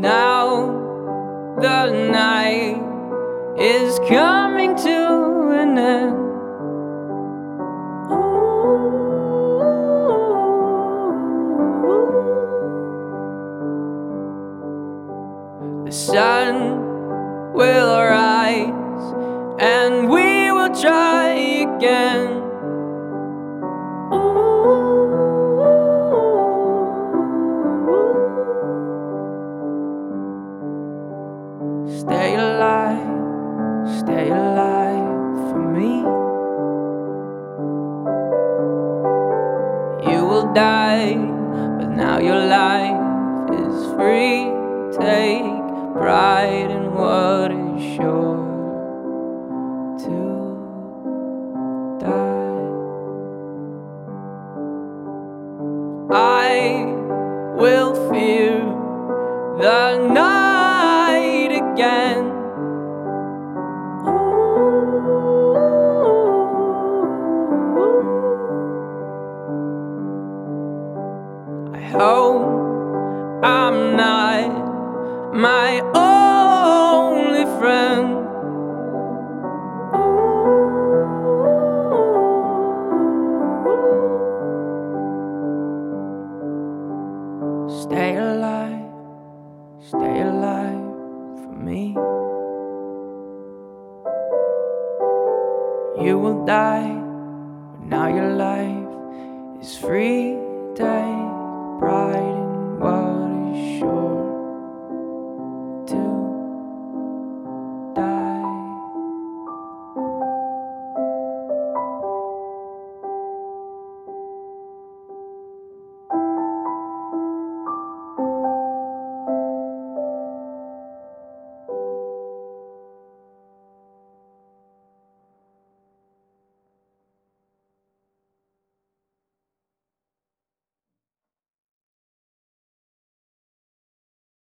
Now the night is coming to an end. The sun will rise and we will try again. Stay alive, stay alive for me. You will die, but now your life is free. Take pride in what is sure to die. I will fear the night I'm not my only friend. Stay alive, stay alive for me. You will die, but now your life is free. Pride